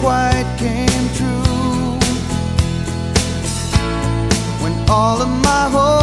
quite came true. When all of my hopes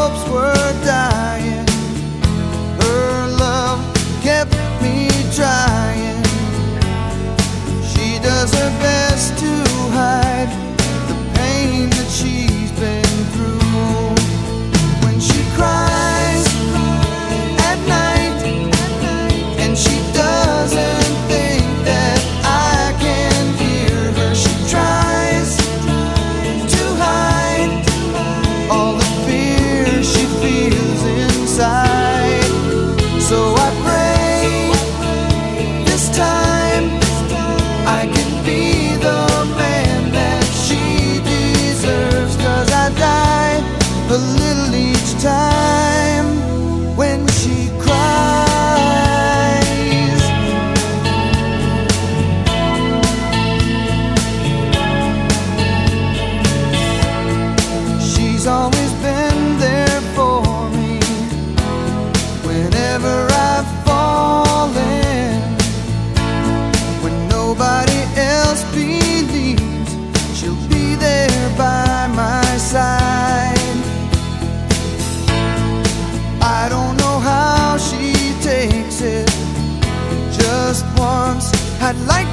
whenever I've fallen when nobody else believes she'll be there by my side. I don't know how she takes it. Just once I'd like